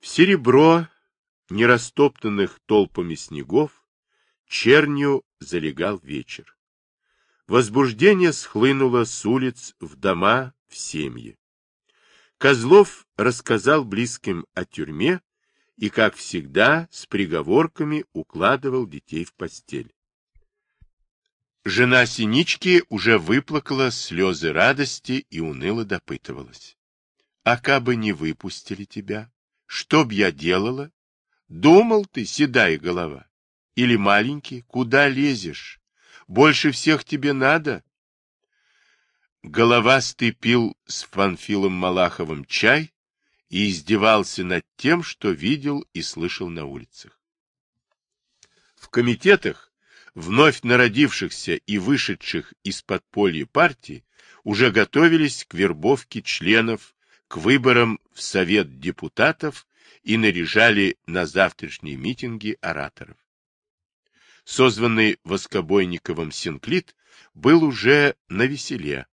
В серебро нерастоптанных толпами снегов чернью залегал вечер. Возбуждение схлынуло с улиц в дома, в семьи. Козлов рассказал близким о тюрьме и, как всегда, с приговорками укладывал детей в постель. Жена Синички уже выплакала слезы радости и уныло допытывалась. — А кабы не выпустили тебя, что б я делала? Думал ты, седая голова? Или маленький, куда лезешь? Больше всех тебе надо? Головастый пил с Фанфилом Малаховым чай и издевался над тем, что видел и слышал на улицах. В комитетах вновь народившихся и вышедших из подполья партий уже готовились к вербовке членов, к выборам в Совет депутатов и наряжали на завтрашние митинги ораторов. Созванный Воскобойниковым Синклит был уже на веселе,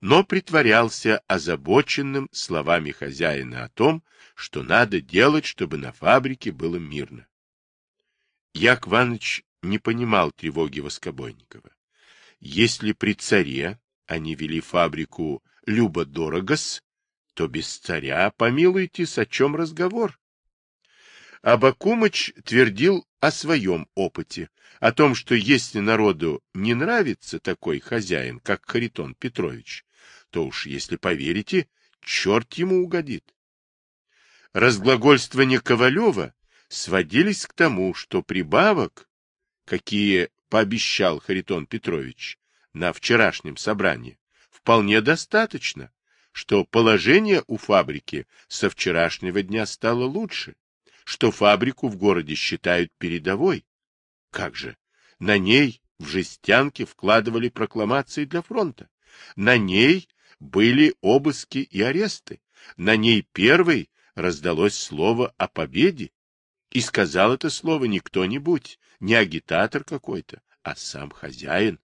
но притворялся озабоченным словами хозяина о том, что надо делать, чтобы на фабрике было мирно. Як Иванович не понимал тревоги Воскобойникова. Если при царе они вели фабрику любо-дорогос, то без царя, помилуйтесь, о чем разговор? Абакумыч твердил о своем опыте, о том, что если народу не нравится такой хозяин, как Харитон Петрович, то уж, если поверите, черт ему угодит. Разглагольствования Ковалева сводились к тому, что прибавок, какие пообещал Харитон Петрович на вчерашнем собрании, вполне достаточно, что положение у фабрики со вчерашнего дня стало лучше, что фабрику в городе считают передовой. Как же? На ней в жестянке вкладывали прокламации для фронта. На ней были обыски и аресты. На ней первой раздалось слово о победе. И сказал это слово не кто-нибудь, не агитатор какой-то, а сам хозяин.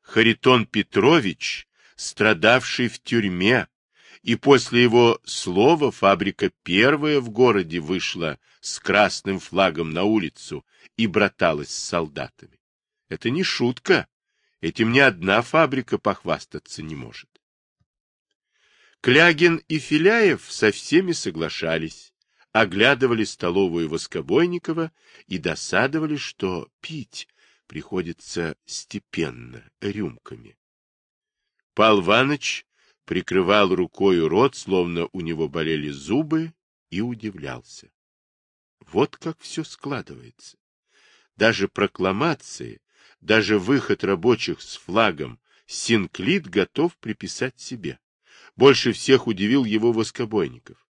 Харитон Петрович, страдавший в тюрьме, и после его слова фабрика первая в городе вышла с красным флагом на улицу и браталась с солдатами. Это не шутка. Этим ни одна фабрика похвастаться не может. Клягин и Филяев со всеми соглашались, оглядывали столовую Воскобойникова и досадовали, что пить приходится степенно, рюмками. Пал Иваныч прикрывал рукой рот, словно у него болели зубы, и удивлялся. Вот как все складывается. Даже прокламации, даже выход рабочих с флагом Синклит готов приписать себе. Больше всех удивил его Воскобойников.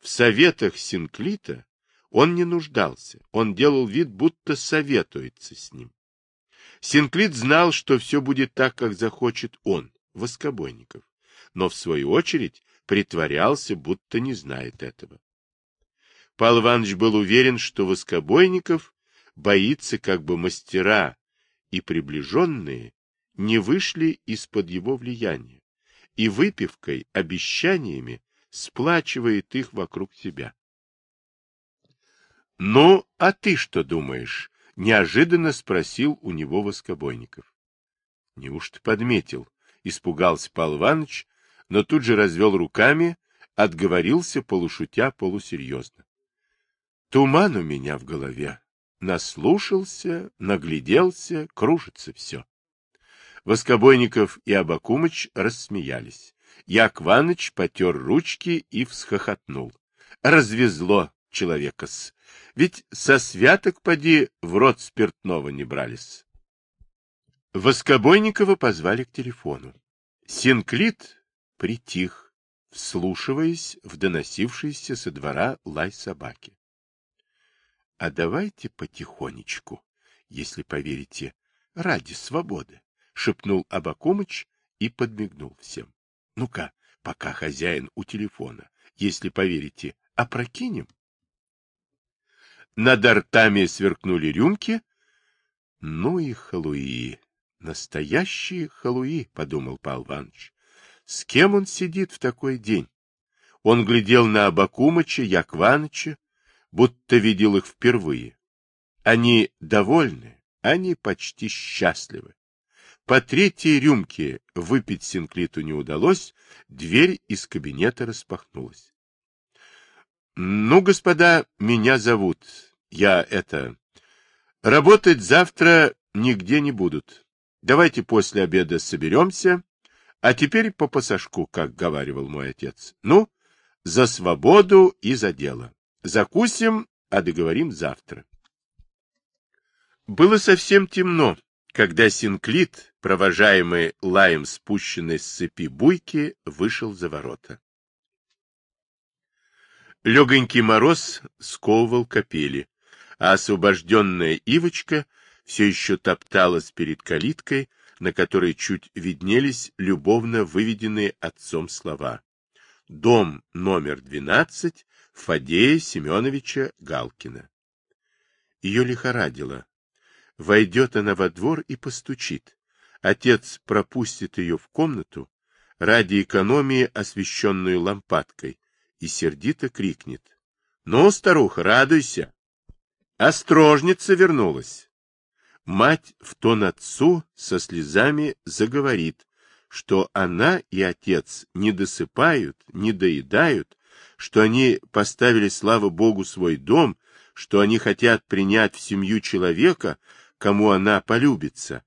В советах Синклита он не нуждался, он делал вид, будто советуется с ним. Синклит знал, что все будет так, как захочет он, Воскобойников но в свою очередь притворялся, будто не знает этого. Павел Иванович был уверен, что Воскобойников боится, как бы мастера и приближенные не вышли из-под его влияния и выпивкой, обещаниями сплачивает их вокруг себя. — Ну, а ты что думаешь? — неожиданно спросил у него Воскобойников. — Неужто подметил? — испугался Павел Иванович, но тут же развел руками, отговорился полушутя полусерьезно. Туман у меня в голове. Наслушался, нагляделся, кружится все. Воскобойников и Абакумыч рассмеялись. Якваныч потер ручки и всхохотнул. Развезло человека-с. Ведь со святок поди в рот спиртного не брались. Воскобойникова позвали к телефону. Синклит притих, вслушиваясь в доносившийся со двора лай собаки. — А давайте потихонечку, если поверите, ради свободы, — шепнул Абакумыч и подмигнул всем. — Ну-ка, пока хозяин у телефона, если поверите, опрокинем. Над артами сверкнули рюмки. — Ну и халуи, настоящие халуи, — подумал Павел Иванович. С кем он сидит в такой день? Он глядел на Абакумыча, Якваныча, будто видел их впервые. Они довольны, они почти счастливы. По третьей рюмке выпить Синклиту не удалось, дверь из кабинета распахнулась. — Ну, господа, меня зовут. Я это... Работать завтра нигде не будут. Давайте после обеда соберемся, а теперь по пасашку, как говаривал мой отец. Ну, за свободу и за дело. Закусим, а договорим завтра. Было совсем темно, когда Синклит, провожаемый лаем спущенной с цепи буйки, вышел за ворота. Легонький мороз сковывал капели, а освобожденная Ивочка все еще топталась перед калиткой, на которой чуть виднелись любовно выведенные отцом слова. Дом номер 12 Фадея Семеновича Галкина. Ее лихорадило. Войдет она во двор и постучит. Отец пропустит ее в комнату, ради экономии освещенную лампадкой, и сердито крикнет. — Ну, старуха, радуйся! Острожница вернулась. Мать в тон отцу со слезами заговорит, что она и отец не досыпают, не доедают, что они поставили, слава Богу, свой дом, что они хотят принять в семью человека, кому она полюбится,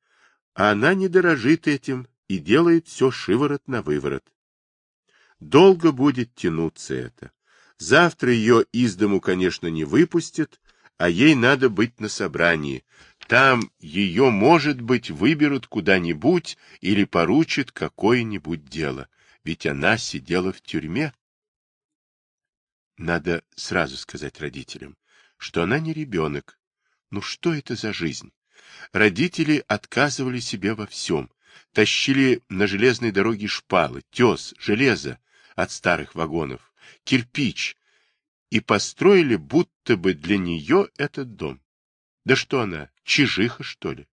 а она не дорожит этим и делает все шиворот на выворот. Долго будет тянуться это. Завтра ее из дому, конечно, не выпустят, а ей надо быть на собрании. Там ее, может быть, выберут куда-нибудь или поручат какое-нибудь дело, ведь она сидела в тюрьме. Надо сразу сказать родителям, что она не ребенок. Ну что это за жизнь? Родители отказывали себе во всем, тащили на железной дороге шпалы, тес, железо от старых вагонов, кирпич, и построили будто бы для нее этот дом. Да что она, чижиха, что ли?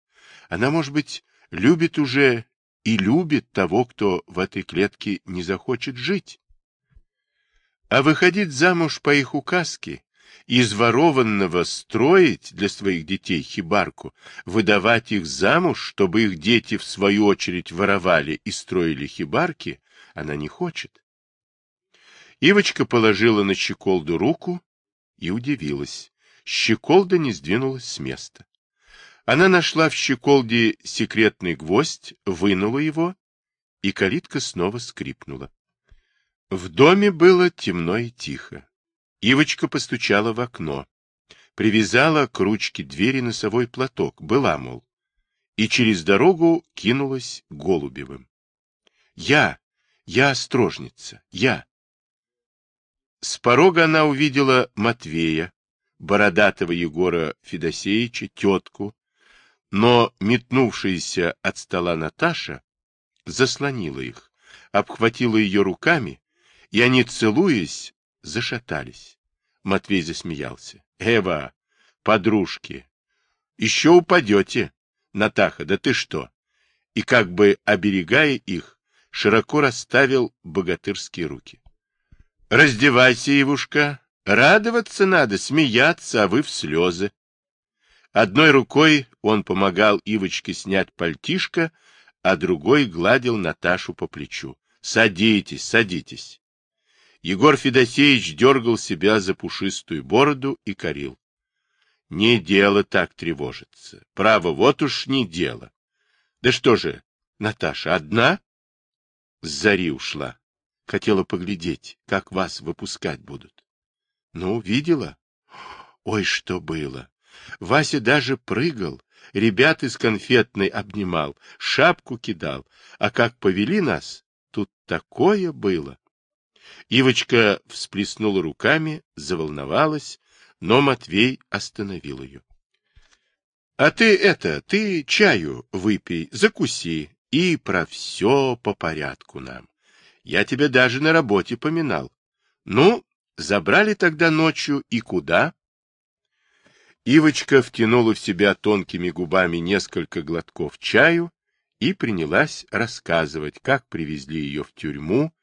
Она, может быть, любит уже и любит того, кто в этой клетке не захочет жить. А выходить замуж по их указке из ворованного строить для своих детей хибарку, выдавать их замуж, чтобы их дети в свою очередь воровали и строили хибарки, она не хочет. Ивочка положила на щеколду руку и удивилась. Щеколда не сдвинулась с места. Она нашла в щеколде секретный гвоздь, вынула его, и калитка снова скрипнула. В доме было темно и тихо. Ивочка постучала в окно, привязала к ручке двери носовой платок, была, мол, и через дорогу кинулась Голубевым. «Я! Я острожница! Я!» С порога она увидела Матвея, бородатого Егора Федосеевича, тетку, но метнувшаяся от стола Наташа заслонила их, обхватила ее руками, и они, целуясь, зашатались. Матвей засмеялся. — Эва, подружки, еще упадете. Натаха, да ты что? И как бы оберегая их, широко расставил богатырские руки. — Раздевайся, Ивушка, радоваться надо, смеяться, а вы в слезы. Одной рукой он помогал Ивочке снять пальтишко, а другой гладил Наташу по плечу. — Садитесь, садитесь. Егор Федосеевич дергал себя за пушистую бороду и корил. Не дело так тревожиться. Право, вот уж не дело. Да что же, Наташа, одна? С зари ушла. Хотела поглядеть, как вас выпускать будут. Ну, видела? Ой, что было. Вася даже прыгал, ребят из конфетной обнимал, шапку кидал. А как повели нас, тут такое было. Ивочка всплеснула руками, заволновалась, но Матвей остановил ее. — А ты это, ты чаю выпей, закуси, и про все по порядку нам. Я тебя даже на работе поминал. Ну, забрали тогда ночью и куда? Ивочка втянула в себя тонкими губами несколько глотков чаю и принялась рассказывать, как привезли ее в тюрьму,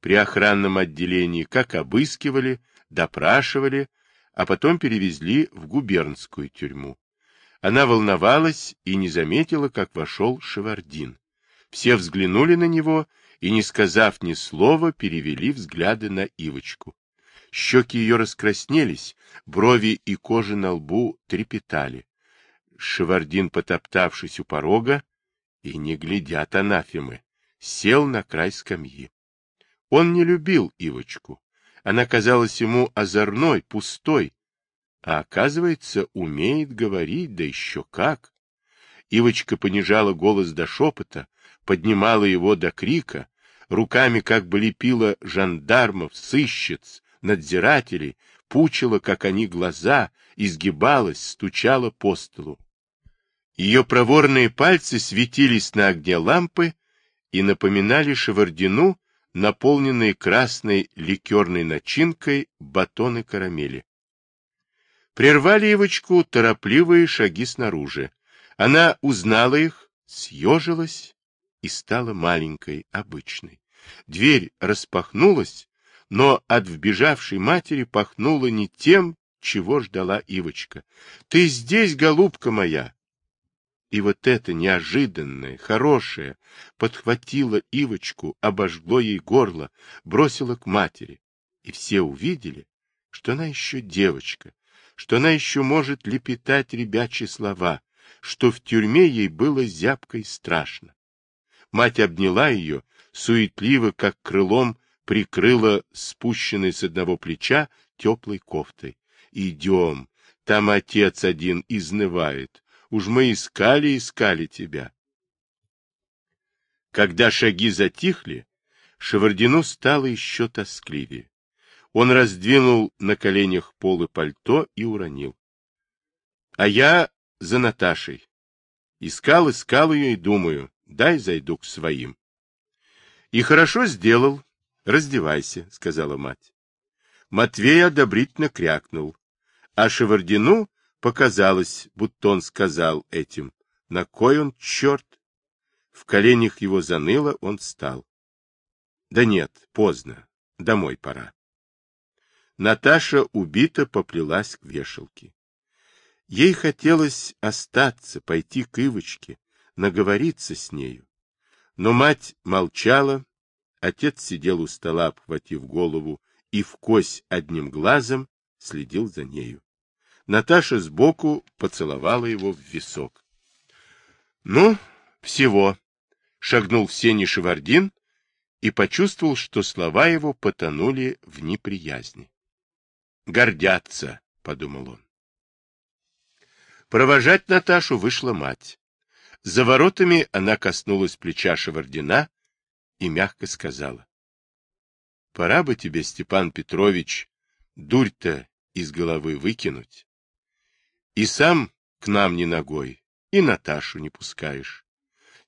при охранном отделении, как обыскивали, допрашивали, а потом перевезли в губернскую тюрьму. Она волновалась и не заметила, как вошел Шевардин. Все взглянули на него и, не сказав ни слова, перевели взгляды на Ивочку. Щеки ее раскраснелись, брови и кожа на лбу трепетали. Шевардин, потоптавшись у порога, и не глядят анафемы, сел на край скамьи. Он не любил Ивочку. Она казалась ему озорной, пустой, а оказывается, умеет говорить, да еще как. Ивочка понижала голос до шепота, поднимала его до крика, руками как бы лепила жандармов, сыщиц, надзирателей, пучила, как они, глаза, изгибалась, стучала по столу. Ее проворные пальцы светились на огне лампы и напоминали Шевардину наполненные красной ликерной начинкой батоны карамели. Прервали Ивочку торопливые шаги снаружи. Она узнала их, съежилась и стала маленькой, обычной. Дверь распахнулась, но от вбежавшей матери пахнуло не тем, чего ждала Ивочка. — Ты здесь, голубка моя! И вот это неожиданное, хорошее подхватило Ивочку, обожгло ей горло, бросило к матери. И все увидели, что она еще девочка, что она еще может лепетать ребячьи слова, что в тюрьме ей было зябко и страшно. Мать обняла ее, суетливо, как крылом, прикрыла спущенной с одного плеча теплой кофтой. «Идем, там отец один изнывает, уж мы искали, искали тебя». Когда шаги затихли, Шевардину стало еще тоскливее. Он раздвинул на коленях полы пальто и уронил. А я за Наташей. Искал, искал ее и думаю, дай зайду к своим. И хорошо сделал. Раздевайся, сказала мать. Матвей одобрительно крякнул, а Шевардину показалось, будто он сказал этим. На кой он черт? В коленях его заныло, он встал. Да нет, поздно, домой пора. Наташа убито поплелась к вешалке. Ей хотелось остаться, пойти к Ивочке, наговориться с нею. Но мать молчала, отец сидел у стола, обхватив голову, и в кость одним глазом следил за нею. Наташа сбоку поцеловала его в висок. — Ну, всего, — шагнул в сени Шевардин и почувствовал, что слова его потонули в неприязни. Гордятся, — подумал он. Провожать Наташу вышла мать. За воротами она коснулась плеча Шевардина и мягко сказала. — Пора бы тебе, Степан Петрович, дурь-то из головы выкинуть. И сам к нам не ногой, и Наташу не пускаешь.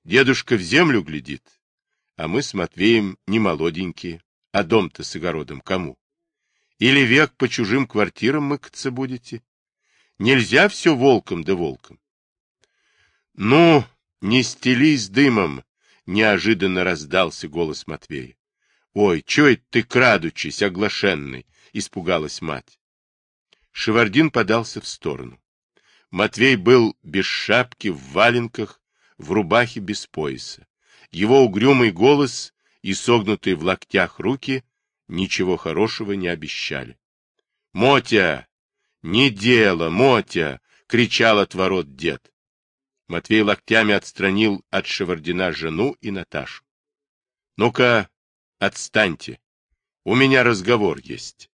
Дедушка в землю глядит, а мы с Матвеем не молоденькие, а дом-то с огородом кому? Или век по чужим квартирам мыкаться будете? Нельзя все волком да волком. Ну, не стелись дымом, неожиданно раздался голос Матвея. Ой, чё это ты, крадучись, оглашенный? испугалась мать. Шевардин подался в сторону. Матвей был без шапки, в валенках, в рубахе без пояса. Его угрюмый голос и согнутые в локтях руки ничего хорошего не обещали. — Мотя! Не дело, Мотя! — кричал от ворот дед. Матвей локтями отстранил от Шевардина жену и Наташу. — Ну-ка, отстаньте. У меня разговор есть.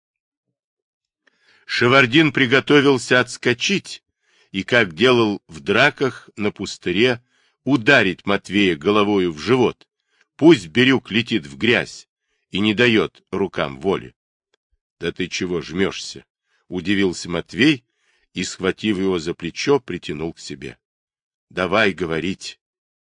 Шевардин приготовился отскочить и, как делал в драках на пустыре, ударить Матвея головою в живот. Пусть Бирюк летит в грязь, и не дает рукам воли. — Да ты чего жмешься? — удивился Матвей и, схватив его за плечо, притянул к себе. — Давай говорить.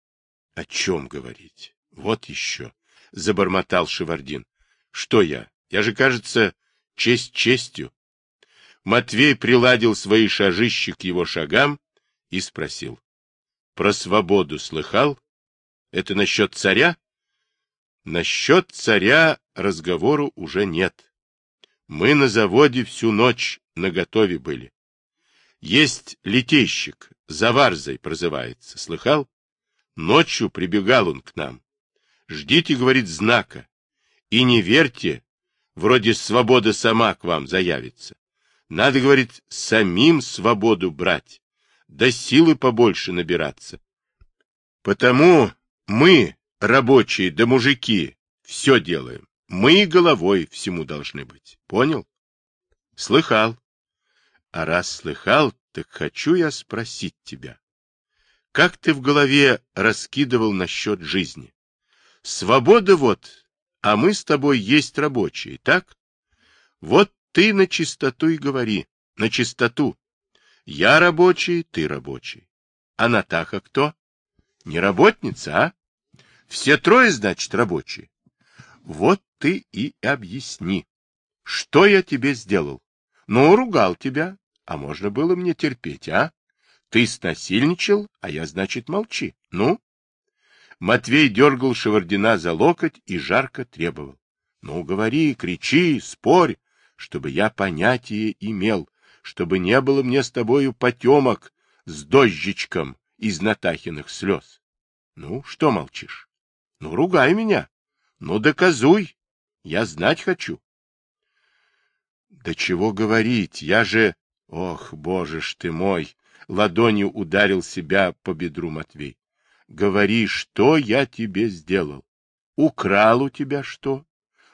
— О чем говорить? Вот еще, — забормотал Шевардин. — Что я? Я же, кажется, честь честью. Матвей приладил свои шажищи к его шагам и спросил. — Про свободу слыхал? Это насчет царя? Насчет царя разговору уже нет. Мы на заводе всю ночь наготове были. Есть летейщик, Заварзой прозывается, слыхал? Ночью прибегал он к нам. Ждите, говорит, знака. И не верьте, вроде свобода сама к вам заявится. Надо, говорит, самим свободу брать, да силы побольше набираться. Потому мы, рабочие да мужики, все делаем. Мы головой всему должны быть. Понял? Слыхал. А раз слыхал, так хочу я спросить тебя. Как ты в голове раскидывал насчет жизни? Свобода вот, а мы с тобой есть рабочие, так? Вот ты на чистоту и говори, на чистоту. Я рабочий, ты рабочий. А Натаха кто? Не работница, а? Все трое, значит, рабочие. Вот ты и объясни, что я тебе сделал. Ну, ругал тебя, а можно было мне терпеть, а? Ты снасильничал, а я, значит, молчи. Ну? Матвей дергал Шевардина за локоть и жарко требовал. Ну, говори, кричи, спорь, чтобы я понятие имел, чтобы не было мне с тобою потемок с дождичком из Натахиных слез. Ну, что молчишь? Ну, ругай меня. Ну, доказуй. Я знать хочу. Да чего говорить, я же... Ох, боже ж ты мой! Ладонью ударил себя по бедру Матвей. Говори, что я тебе сделал? Украл у тебя что?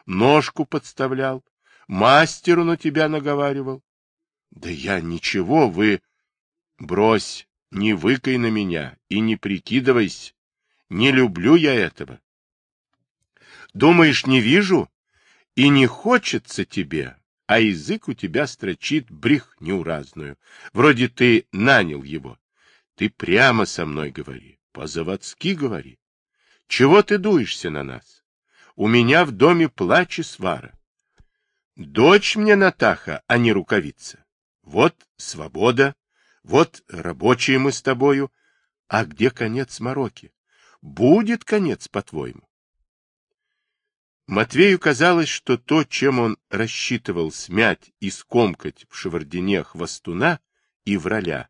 Ножку подставлял? Мастеру на тебя наговаривал? Да я ничего, вы... Брось, не выкай на меня и не прикидывайся. Не люблю я этого. Думаешь, не вижу? И не хочется тебе, а язык у тебя строчит брехню разную. Вроде ты нанял его. Ты прямо со мной говори, по-заводски говори. Чего ты дуешься на нас? У меня в доме плач и свара. Дочь мне Натаха, а не рукавица. Вот свобода, вот рабочие мы с тобою. А где конец мороки? Будет конец, по-твоему? Матвею казалось, что то, чем он рассчитывал смять и скомкать в шевардине хвостуна и враля,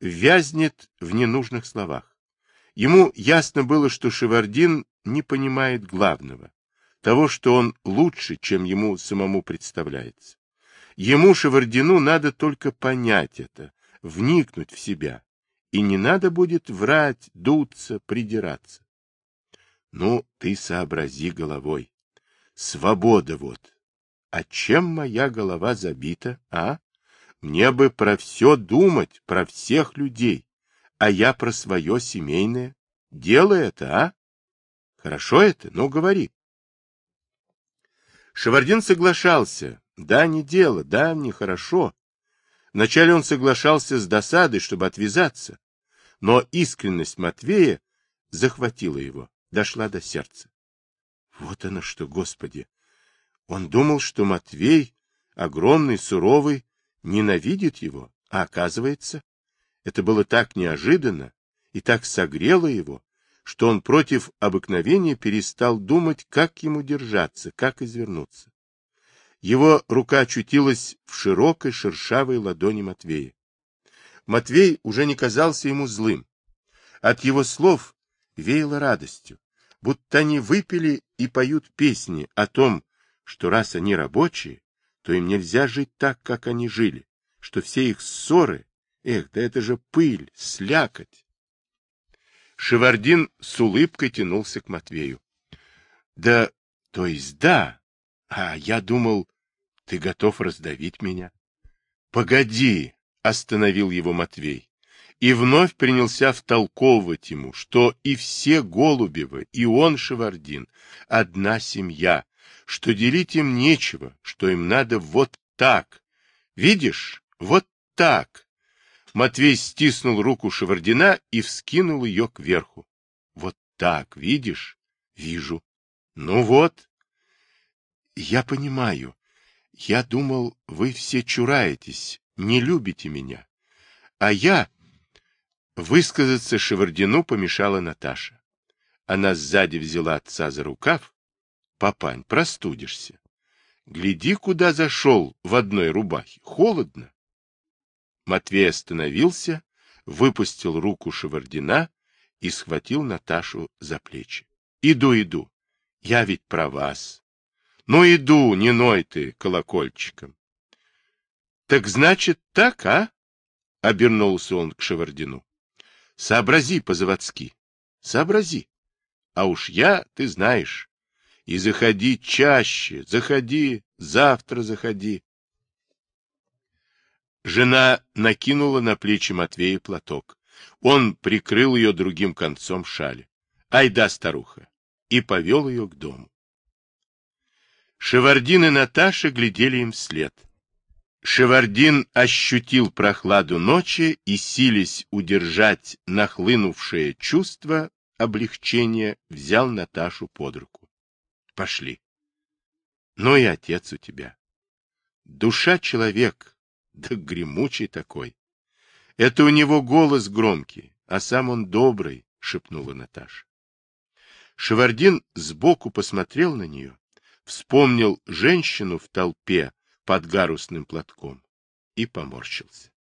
вязнет в ненужных словах. Ему ясно было, что Шевардин не понимает главного, того, что он лучше, чем ему самому представляется. Ему, Шевардину, надо только понять это, вникнуть в себя, и не надо будет врать, дуться, придираться. Ну, ты сообрази головой. Свобода вот. А чем моя голова забита, а? Мне бы про все думать, про всех людей, а я про свое семейное. Дело это, а? Хорошо это? Ну, говори. Шевардин соглашался. Да, не дело, да, нехорошо. Вначале он соглашался с досадой, чтобы отвязаться, но искренность Матвея захватила его, дошла до сердца. Вот оно что, Господи! Он думал, что Матвей, огромный, суровый, ненавидит его, а оказывается, это было так неожиданно и так согрело его, что он против обыкновения перестал думать, как ему держаться, как извернуться. Его рука очутилась в широкой шершавой ладони Матвея. Матвей уже не казался ему злым. От его слов веяло радостью будто они выпили и поют песни о том, что раз они рабочие, то им нельзя жить так, как они жили, что все их ссоры, эх, да это же пыль, слякоть. Шевардин с улыбкой тянулся к Матвею. — Да, то есть да, а я думал, ты готов раздавить меня. — Погоди, — остановил его Матвей и вновь принялся втолковывать ему, что и все Голубевы, и он, Шевардин, одна семья, что делить им нечего, что им надо вот так. Видишь, вот так. Матвей стиснул руку Шевардина и вскинул ее кверху. Вот так, видишь? Вижу. Ну вот. Я понимаю. Я думал, вы все чураетесь, не любите меня. А я Высказаться Шевардину помешала Наташа. Она сзади взяла отца за рукав Папань, простудишься. Гляди, куда зашел в одной рубахе. Холодно. Матвей остановился, выпустил руку Шевардина и схватил Наташу за плечи. — Иду, иду. Я ведь про вас. Ну, иду, не ной ты колокольчиком. — Так значит так, а? — обернулся он к Шевардину. — Сообрази по-заводски. Сообрази. А уж я, ты знаешь. И заходи чаще, заходи, завтра заходи. Жена накинула на плечи Матвея платок. Он прикрыл ее другим концом шали. Айда, старуха! И повел ее к дому. Шевардин и Наташа глядели им вслед. Шевардин ощутил прохладу ночи и, сились удержать нахлынувшее чувство облегчения, взял Наташу под руку. Пошли. Ну и отец у тебя. Душа человек, да гремучий такой. Это у него голос громкий, а сам он добрый, шепнула Наташа. Шевардин сбоку посмотрел на нее, вспомнил женщину в толпе под гарусным платком и поморщился.